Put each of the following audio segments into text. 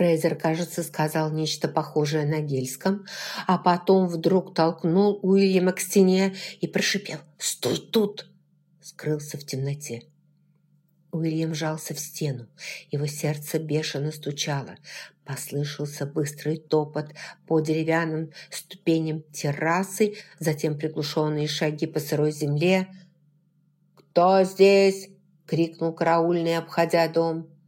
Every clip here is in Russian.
Фрейзер, кажется, сказал нечто похожее на гельском, а потом вдруг толкнул Уильяма к стене и прошипел «Стой тут!» Скрылся в темноте. Уильям жался в стену. Его сердце бешено стучало. Послышался быстрый топот по деревянным ступеням террасы, затем приглушенные шаги по сырой земле. «Кто здесь?» — крикнул караульный, обходя дом.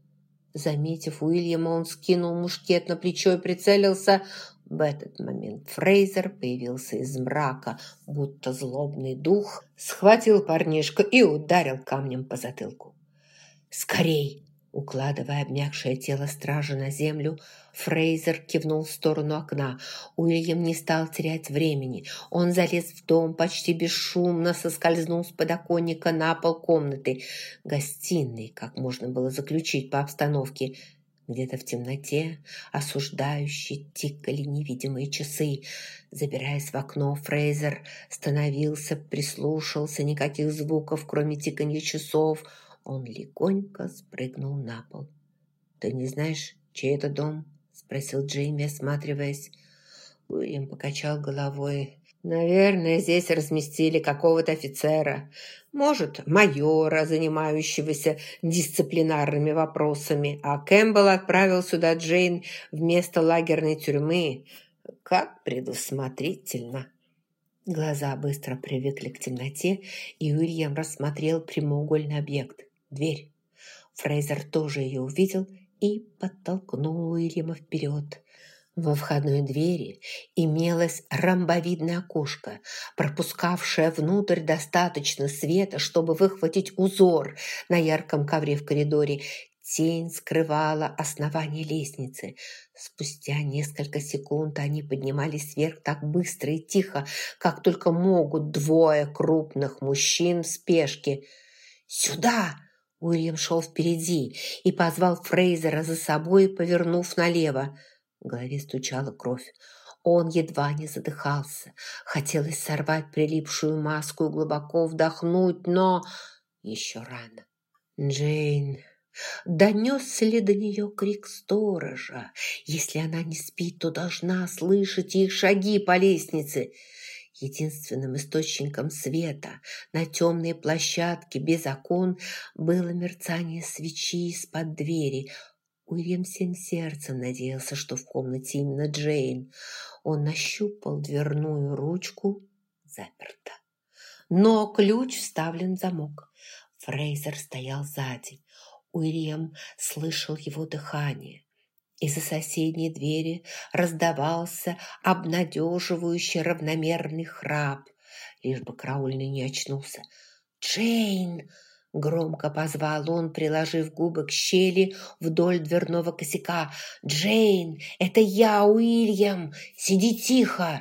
Заметив Уильяма, он скинул мушкет на плечо и прицелился. В этот момент Фрейзер появился из мрака, будто злобный дух, схватил парнишку и ударил камнем по затылку. «Скорей!» Укладывая обмякшее тело стража на землю, Фрейзер кивнул в сторону окна. Уильям не стал терять времени. Он залез в дом, почти бесшумно соскользнул с подоконника на пол комнаты. Гостиной, как можно было заключить по обстановке. Где-то в темноте осуждающие тикали невидимые часы. Забираясь в окно, Фрейзер становился, прислушался. Никаких звуков, кроме тиканья часов – он легонько спрыгнул на пол. «Ты не знаешь, чей это дом?» – спросил Джейми, осматриваясь. Уильям покачал головой. «Наверное, здесь разместили какого-то офицера. Может, майора, занимающегося дисциплинарными вопросами. А Кэмпбелл отправил сюда Джейн вместо лагерной тюрьмы. Как предусмотрительно!» Глаза быстро привыкли к темноте, и Уильям рассмотрел прямоугольный объект дверь. Фрейзер тоже ее увидел и подтолкнул Уильяма вперед. Во входной двери имелось ромбовидное окошко, пропускавшее внутрь достаточно света, чтобы выхватить узор на ярком ковре в коридоре. Тень скрывала основание лестницы. Спустя несколько секунд они поднимались вверх так быстро и тихо, как только могут двое крупных мужчин в спешке. «Сюда!» Уильям шел впереди и позвал Фрейзера за собой, повернув налево. В голове стучала кровь. Он едва не задыхался. Хотелось сорвать прилипшую маску и глубоко вдохнуть, но еще рано. «Джейн!» Донесся ли до нее крик сторожа? Если она не спит, то должна слышать их шаги по лестнице. Единственным источником света на темной площадке без окон было мерцание свечи из-под двери. Уильям всем сердцем надеялся, что в комнате именно Джейн. Он нащупал дверную ручку, заперта. Но ключ вставлен в замок. Фрейзер стоял сзади. Уильям слышал его дыхание. Из-за соседней двери раздавался обнадеживающий равномерный храп, лишь бы караульный не очнулся. «Джейн!» – громко позвал он, приложив губы к щели вдоль дверного косяка. «Джейн, это я, Уильям! Сиди тихо!»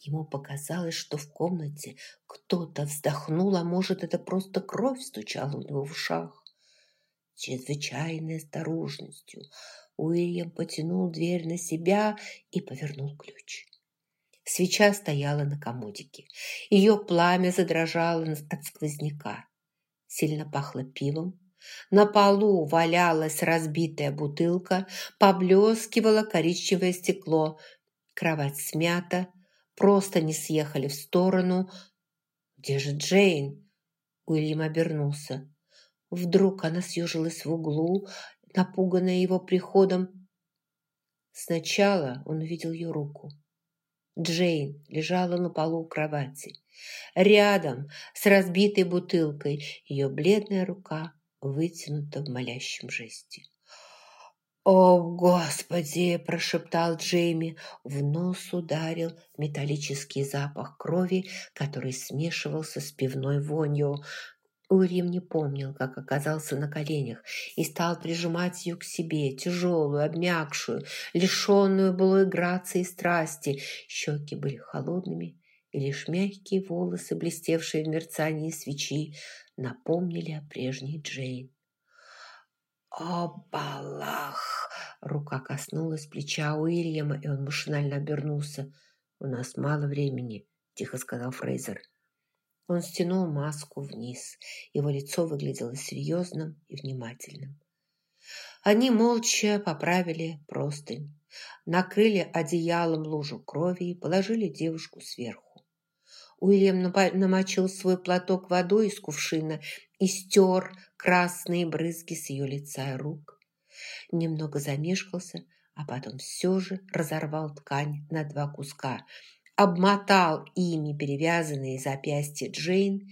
Ему показалось, что в комнате кто-то вздохнул, а может, это просто кровь стучала у него в ушах. Чрезвычайной осторожностью – Уильям потянул дверь на себя и повернул ключ. Свеча стояла на комодике. Ее пламя задрожало от сквозняка. Сильно пахло пивом. На полу валялась разбитая бутылка, поблескивало коричневое стекло. Кровать смята, просто не съехали в сторону. «Где же Джейн?» Уильям обернулся. Вдруг она съежилась в углу напуганная его приходом. Сначала он увидел ее руку. Джейн лежала на полу кровати. Рядом с разбитой бутылкой ее бледная рука вытянута в молящем жесте. «О, Господи!» – прошептал Джейми. В нос ударил металлический запах крови, который смешивался с пивной вонью. Уильям не помнил, как оказался на коленях, и стал прижимать ее к себе, тяжелую, обмякшую, лишенную былой грации и страсти. Щеки были холодными, и лишь мягкие волосы, блестевшие в мерцании свечи, напомнили о прежней Джейн. «О, Балах!» Рука коснулась плеча Уильяма, и он машинально обернулся. «У нас мало времени», – тихо сказал Фрейзер. Он стянул маску вниз. Его лицо выглядело серьезным и внимательным. Они молча поправили простынь, накрыли одеялом лужу крови и положили девушку сверху. Уильям намочил свой платок водой из кувшина и стер красные брызги с ее лица и рук. Немного замешкался, а потом все же разорвал ткань на два куска, обмотал ими перевязанные запястья Джейн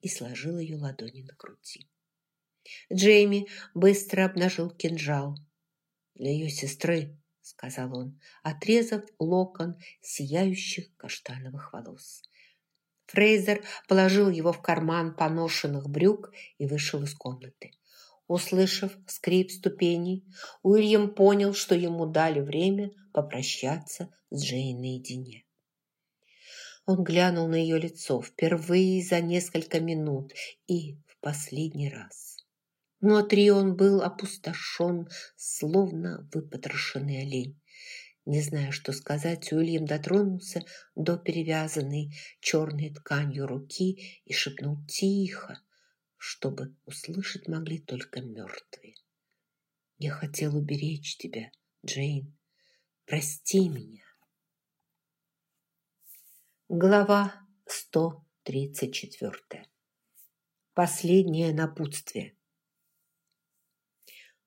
и сложил ее ладони на груди. Джейми быстро обнажил кинжал. «Для ее сестры», — сказал он, отрезав локон сияющих каштановых волос. Фрейзер положил его в карман поношенных брюк и вышел из комнаты. Услышав скрип ступеней, Уильям понял, что ему дали время попрощаться с Джейн наедине. Он глянул на ее лицо впервые за несколько минут и в последний раз. Внутри он был опустошен, словно выпотрошенный олень. Не зная, что сказать, Уильям дотронулся до перевязанной черной тканью руки и шепнул тихо, чтобы услышать могли только мертвые. «Я хотел уберечь тебя, Джейн. Прости меня». Глава 134. Последнее напутствие.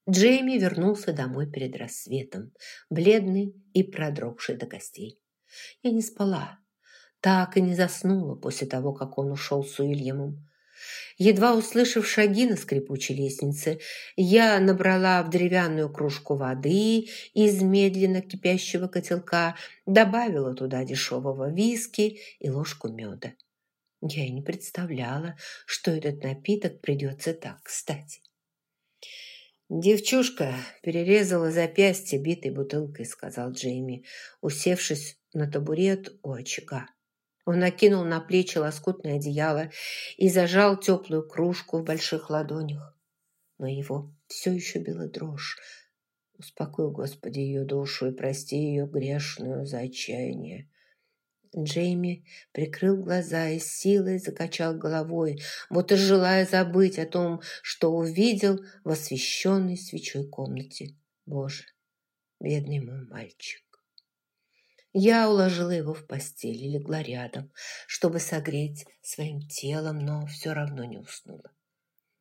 Джейми вернулся домой перед рассветом, бледный и продрогший до костей. Я не спала, так и не заснула после того, как он ушел с Уильямом. Едва услышав шаги на скрипучей лестнице, я набрала в деревянную кружку воды из медленно кипящего котелка, добавила туда дешевого виски и ложку меда. Я и не представляла, что этот напиток придется так кстати. «Девчушка перерезала запястье битой бутылкой», — сказал Джейми, усевшись на табурет у очага. Он накинул на плечи лоскутное одеяло и зажал теплую кружку в больших ладонях. Но его все еще била дрожь. Успокой, Господи, ее душу и прости ее грешную за отчаяние. Джейми прикрыл глаза и силой закачал головой, будто желая забыть о том, что увидел в освещенной свечой комнате. Боже, бедный мой мальчик. Я уложила его в постель и легла рядом, чтобы согреть своим телом, но все равно не уснула.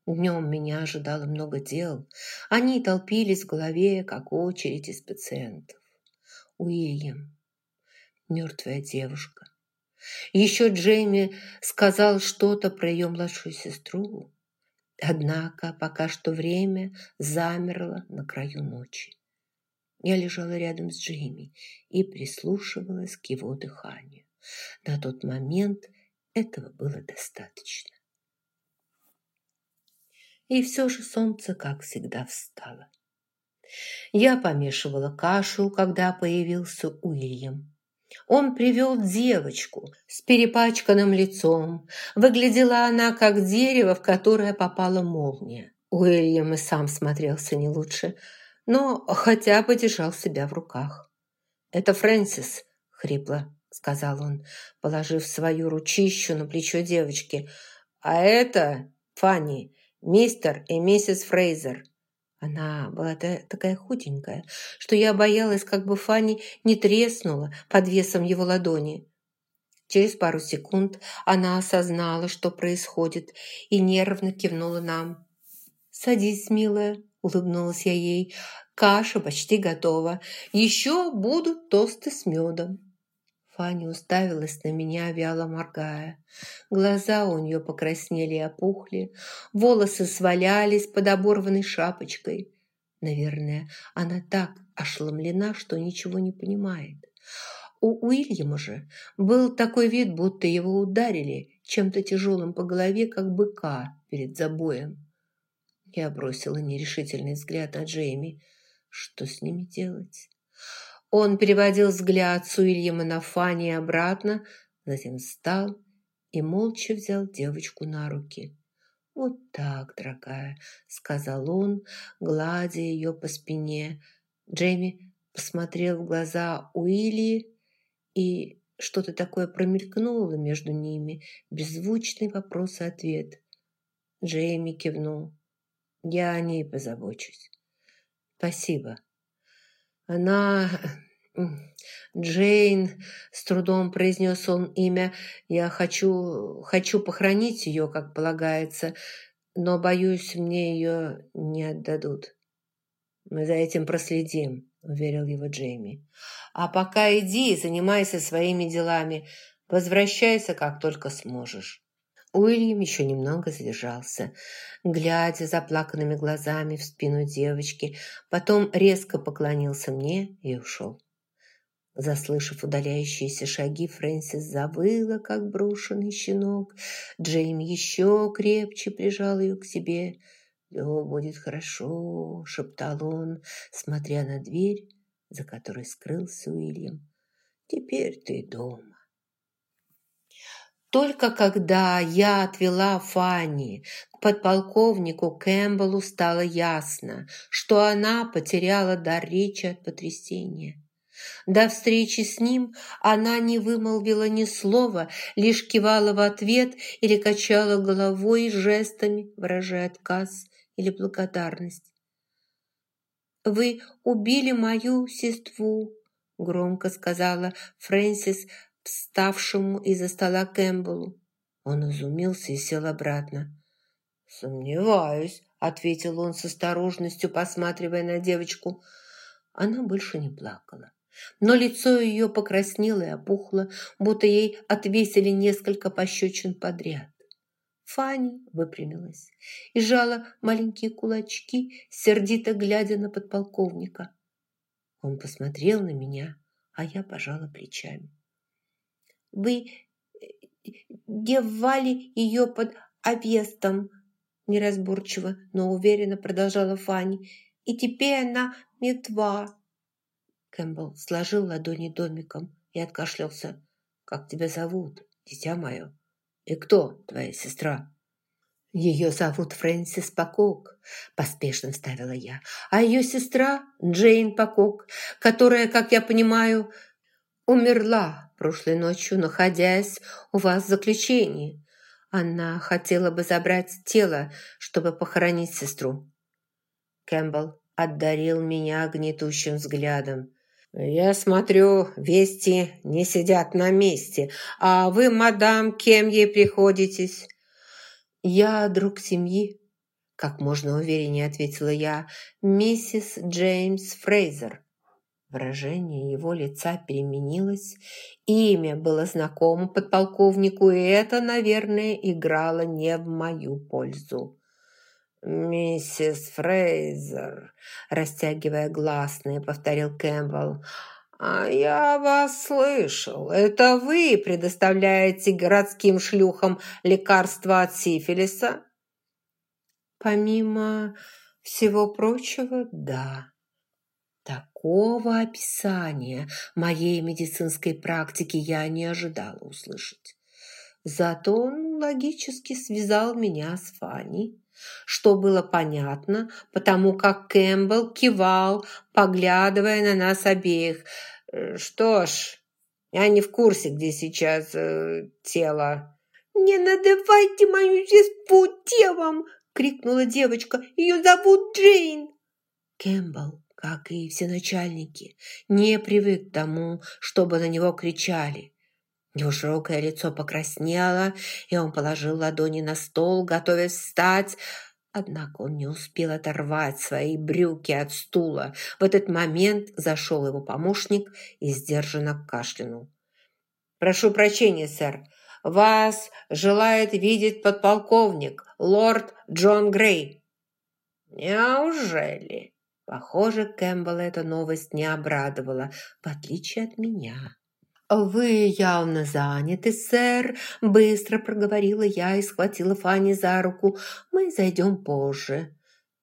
Днем меня ожидало много дел. Они толпились в голове, как очередь из пациентов. Уильям, мертвая девушка. Еще Джейми сказал что-то про ее младшую сестру. Однако пока что время замерло на краю ночи. Я лежала рядом с Джейми и прислушивалась к его дыханию. На тот момент этого было достаточно. И все же солнце, как всегда, встало. Я помешивала кашу, когда появился Уильям. Он привел девочку с перепачканным лицом. Выглядела она, как дерево, в которое попала молния. Уильям и сам смотрелся не лучше, но хотя бы держал себя в руках. «Это Фрэнсис», — хрипло сказал он, положив свою ручищу на плечо девочки. «А это Фанни, мистер и миссис Фрейзер». Она была такая худенькая, что я боялась, как бы Фанни не треснула под весом его ладони. Через пару секунд она осознала, что происходит, и нервно кивнула нам. «Садись, милая», — улыбнулась я ей. «Каша почти готова. Еще будут тосты с медом». Фаня уставилась на меня, вяло моргая. Глаза у нее покраснели и опухли, волосы свалялись под оборванной шапочкой. Наверное, она так ошеломлена, что ничего не понимает. У Уильяма же был такой вид, будто его ударили чем-то тяжелым по голове, как быка перед забоем. Я бросила нерешительный взгляд на Джейми. Что с ними делать? Он переводил взгляд с Уильяма на Фанни обратно, затем встал и молча взял девочку на руки. «Вот так, дорогая», — сказал он, гладя ее по спине. Джейми посмотрел в глаза Уилли, и что-то такое промелькнуло между ними, беззвучный вопрос и ответ. Джейми кивнул. «Я о ней позабочусь». Спасибо. Она... Джейн, с трудом произнес он имя. Я хочу... хочу похоронить ее, как полагается, но, боюсь, мне ее не отдадут. Мы за этим проследим, уверил его Джейми. А пока иди и занимайся своими делами. Возвращайся, как только сможешь. Уильям еще немного задержался, глядя заплаканными глазами в спину девочки, потом резко поклонился мне и ушел. Заслышав удаляющиеся шаги, Фрэнсис завыла, как брошенный щенок. Джейм еще крепче прижал ее к себе. «Все будет хорошо», — шептал он, смотря на дверь, за которой скрылся Уильям. «Теперь ты дома». Только когда я отвела Фанни к подполковнику Кэмпбеллу, стало ясно, что она потеряла дар речи от потрясения. До встречи с ним она не вымолвила ни слова, лишь кивала в ответ или качала головой жестами, выражая отказ или благодарность. «Вы убили мою сестру», — громко сказала Фрэнсис, вставшему из-за стола Кэмпбеллу. Он изумился и сел обратно. «Сомневаюсь», — ответил он с осторожностью, посматривая на девочку. Она больше не плакала, но лицо ее покраснело и опухло, будто ей отвесили несколько пощечин подряд. Фанни выпрямилась и жала маленькие кулачки, сердито глядя на подполковника. Он посмотрел на меня, а я пожала плечами. Вы э, девали ее под обестом, неразборчиво, но уверенно продолжала Фанни. И теперь она мертва. Кэмпбелл сложил ладони домиком и откашлялся. «Как тебя зовут, дитя мое? И кто твоя сестра?» «Ее зовут Фрэнсис Покок», – поспешно вставила я. «А ее сестра Джейн Покок, которая, как я понимаю, умерла прошлой ночью, находясь у вас в заключении. Она хотела бы забрать тело, чтобы похоронить сестру. Кэмпбелл отдарил меня гнетущим взглядом. «Я смотрю, вести не сидят на месте. А вы, мадам, кем ей приходитесь?» «Я друг семьи», – как можно увереннее ответила я, – «миссис Джеймс Фрейзер». Выражение его лица переменилось, имя было знакомо подполковнику, и это, наверное, играло не в мою пользу. «Миссис Фрейзер», растягивая гласные, повторил Кэмпбелл, «А я вас слышал. Это вы предоставляете городским шлюхам лекарства от сифилиса?» «Помимо всего прочего, да», Такого описания моей медицинской практики я не ожидала услышать. Зато он логически связал меня с Фанни, что было понятно, потому как Кэмпбелл кивал, поглядывая на нас обеих. «Что ж, я не в курсе, где сейчас э, тело». «Не надевайте мою сестру телом!» — крикнула девочка. «Ее зовут Джейн!» Кэмпбелл как и все начальники, не привык к тому, чтобы на него кричали. Его широкое лицо покраснело, и он положил ладони на стол, готовясь встать, Однако он не успел оторвать свои брюки от стула. В этот момент зашел его помощник и сдержанно кашлянул. «Прошу прощения, сэр. Вас желает видеть подполковник, лорд Джон Грей». «Неужели?» Похоже, Кэмпбелла эта новость не обрадовала, в отличие от меня. «Вы явно заняты, сэр», – быстро проговорила я и схватила Фанни за руку. «Мы зайдем позже».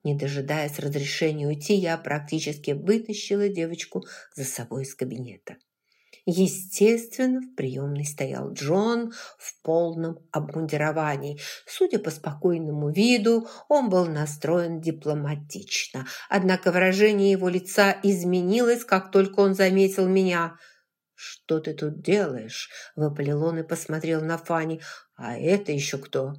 Не дожидаясь разрешения уйти, я практически вытащила девочку за собой из кабинета. Естественно, в приемной стоял Джон в полном обмундировании. Судя по спокойному виду, он был настроен дипломатично. Однако выражение его лица изменилось, как только он заметил меня. «Что ты тут делаешь?» – выпалил он и посмотрел на Фанни. «А это еще кто?»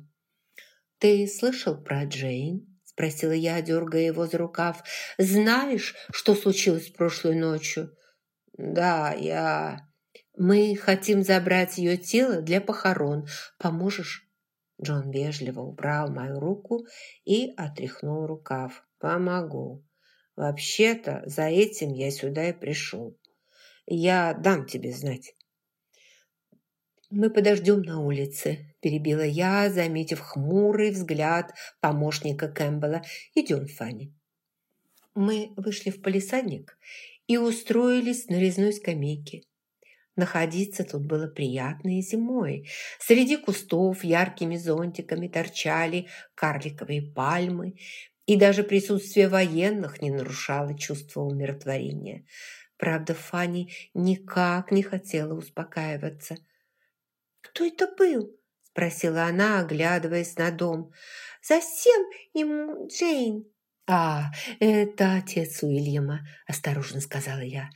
«Ты слышал про Джейн?» – спросила я, дергая его за рукав. «Знаешь, что случилось прошлой ночью?» «Да, я...» «Мы хотим забрать ее тело для похорон. Поможешь?» Джон вежливо убрал мою руку и отряхнул рукав. «Помогу. Вообще-то за этим я сюда и пришел. Я дам тебе знать». «Мы подождем на улице», – перебила я, заметив хмурый взгляд помощника Кэмпбелла. «Идем, Фанни». Мы вышли в палисадник и устроились на резной скамейке. Находиться тут было приятно и зимой. Среди кустов яркими зонтиками торчали карликовые пальмы, и даже присутствие военных не нарушало чувство умиротворения. Правда, Фанни никак не хотела успокаиваться – «Кто это был?» – спросила она, оглядываясь на дом. «Совсем ему Джейн?» «А, это отец Уильяма», – осторожно сказала я.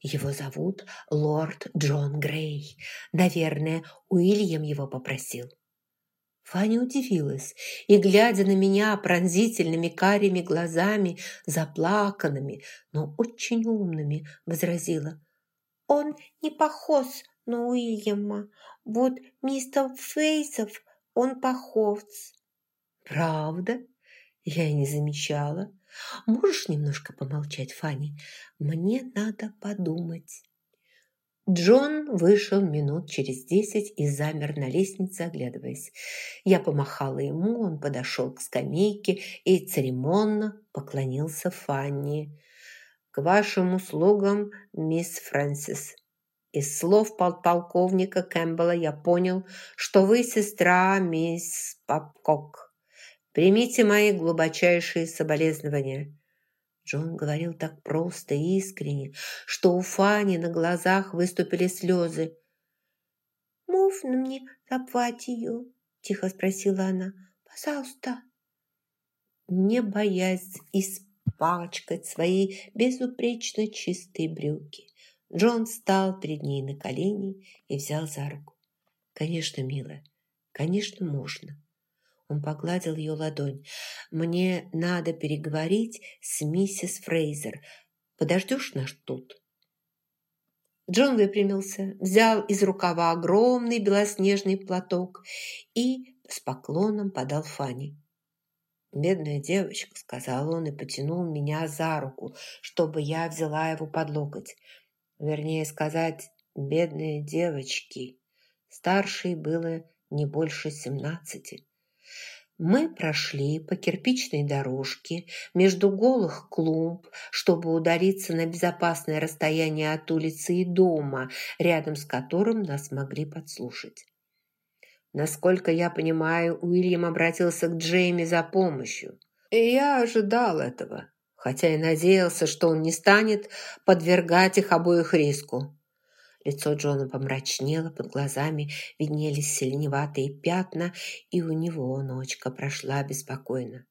«Его зовут лорд Джон Грей. Наверное, Уильям его попросил». Фаня удивилась и, глядя на меня пронзительными карими глазами, заплаканными, но очень умными, возразила. «Он не похож на Уильяма. Вот мистер Фейсов, он похож. Правда? Я и не замечала. Можешь немножко помолчать, Фанни? Мне надо подумать. Джон вышел минут через десять и замер на лестнице, оглядываясь. Я помахала ему, он подошел к скамейке и церемонно поклонился Фанни. «К вашим услугам, мисс Фрэнсис», из слов полковника Кэмпбелла я понял, что вы сестра мисс Папкок. Примите мои глубочайшие соболезнования». Джон говорил так просто и искренне, что у Фани на глазах выступили слезы. «Можно мне забрать ее?» – тихо спросила она. «Пожалуйста». Не боясь испачкать свои безупречно чистые брюки, Джон встал перед ней на колени и взял за руку. «Конечно, милая, конечно, можно». Он погладил ее ладонь. «Мне надо переговорить с миссис Фрейзер. Подождешь нас тут?» Джон выпрямился, взял из рукава огромный белоснежный платок и с поклоном подал Фанни. «Бедная девочка», — сказал он и потянул меня за руку, чтобы я взяла его под локоть. Вернее сказать, бедные девочки. Старшей было не больше семнадцати. Мы прошли по кирпичной дорожке между голых клумб, чтобы удалиться на безопасное расстояние от улицы и дома, рядом с которым нас могли подслушать. Насколько я понимаю, Уильям обратился к Джейми за помощью. И я ожидал этого хотя и надеялся, что он не станет подвергать их обоих риску. Лицо Джона помрачнело, под глазами виднелись сильневатые пятна, и у него ночка прошла беспокойно.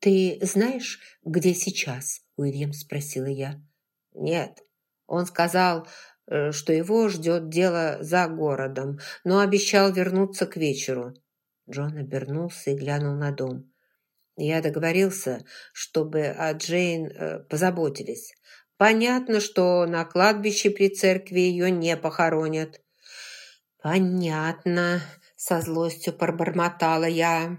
«Ты знаешь, где сейчас?» – Уильям спросила я. «Нет». Он сказал, э, что его ждет дело за городом, но обещал вернуться к вечеру. Джон обернулся и глянул на дом. Я договорился, чтобы о Джейн э, позаботились. Понятно, что на кладбище при церкви ее не похоронят. Понятно, со злостью пробормотала я.